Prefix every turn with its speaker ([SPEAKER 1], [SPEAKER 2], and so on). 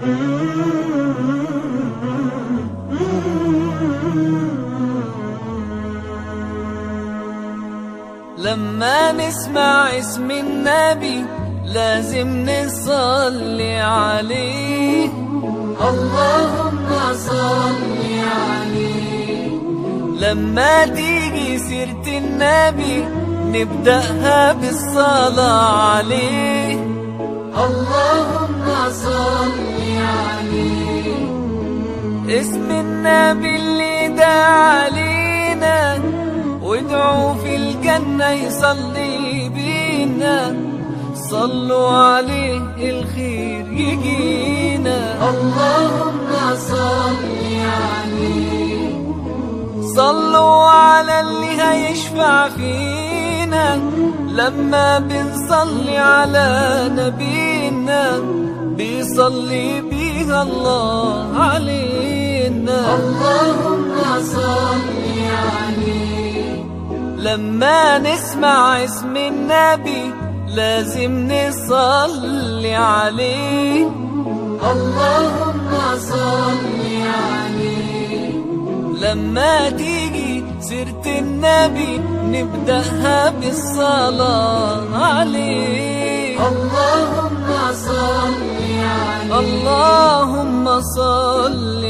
[SPEAKER 1] لما نسمع اسم النبي لازم نصلي عليه. اللهم صل عليه. لما تيجي سيرة النبي نبدأها بالصلاة عليه. اسم النبي اللي دعا علينا وادعوا في الجنة يصلي بينا. صلوا عليه الخير يجينا. اللهم صل عليه. صلوا على اللي هيشفع فينا. لما بنصلي على نبينا بيصلي بيها الله علينا. اللهم صل عليه. لما نسمع اسم النبي لازم نصلي عليه. اللهم صل عليه. لما تيجي سيرة النبي نبدأها بالصلاة عليه. اللهم صل عليه. اللهم صل